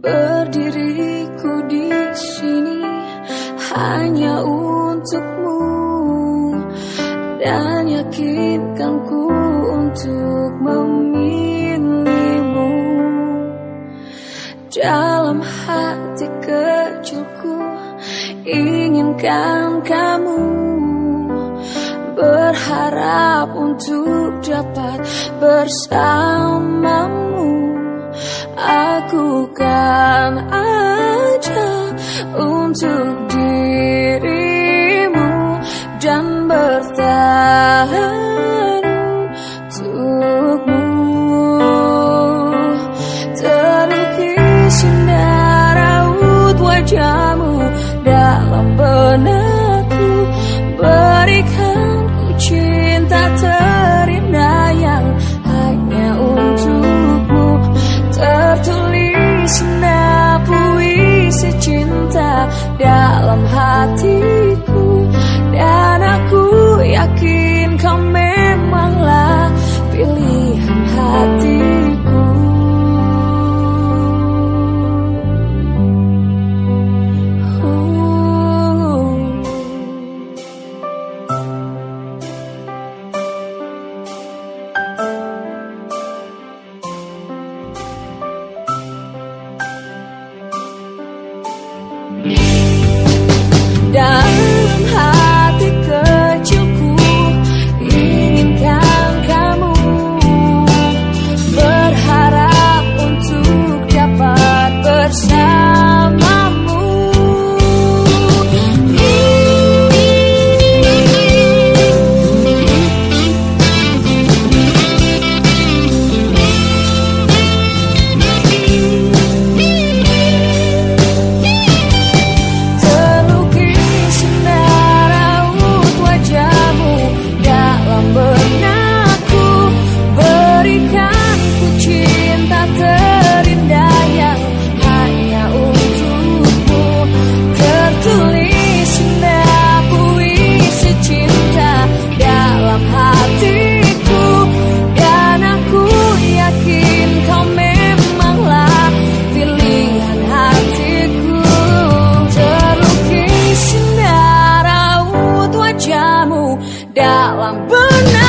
Berdiriku di sini hanya untukmu dan yakinkanku untuk memilihmu. Dalam hati kecilku inginkan kamu berharap untuk dapat bersamamu Aku Alam benar.